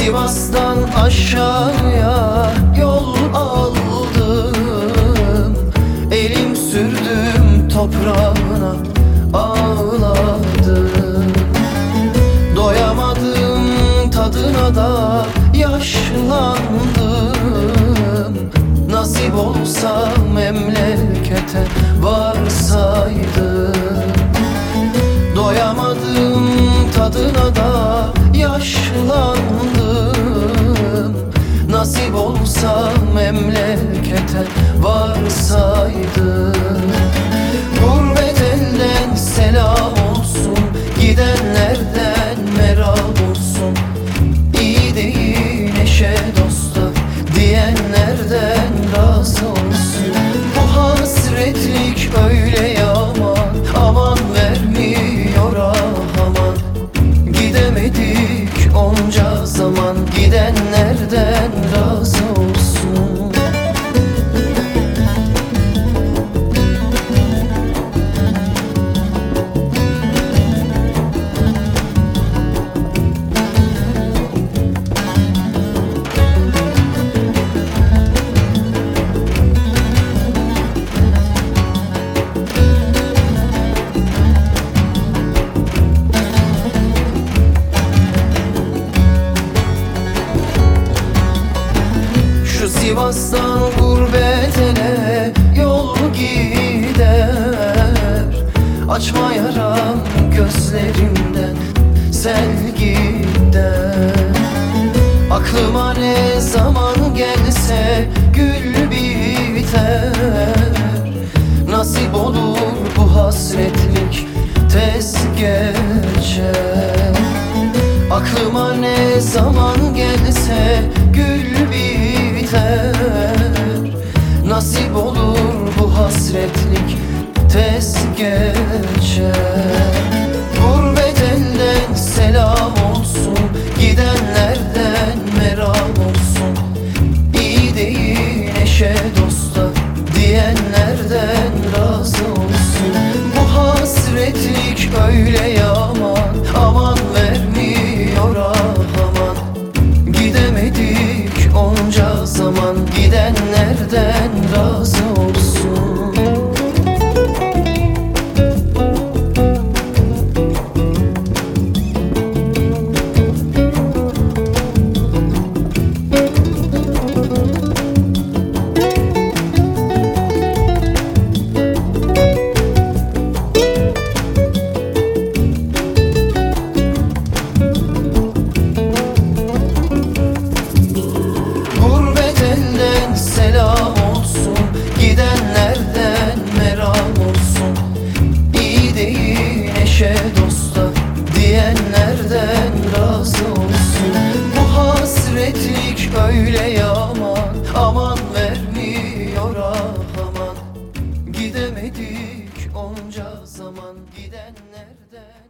Sivas'tan aşağıya yol aldım. Elim sürdüm toprağına ağladım. Doyamadım tadına da yaşlandım. Nasip olsa memlekete varsaydım. Doyamadım tadına da yaşlandım değil eşe dosta Diyenlerden razı olsun. Bu hasretlik öyle yaman Aman vermiyor ah aman. Gidemedik onca zaman Gidenlerden razı Sivas'tan gurbetine yol gider. Açma yaram gözlerimden sel gider. Aklıma ne zaman gelse gül biter. Nasip olur bu hasretlik tez geçer. Aklıma ne zaman gelse gül biter Nasip olur bu hasretlik Gidenlerden razı gidemedik. Onca zaman gidenlerden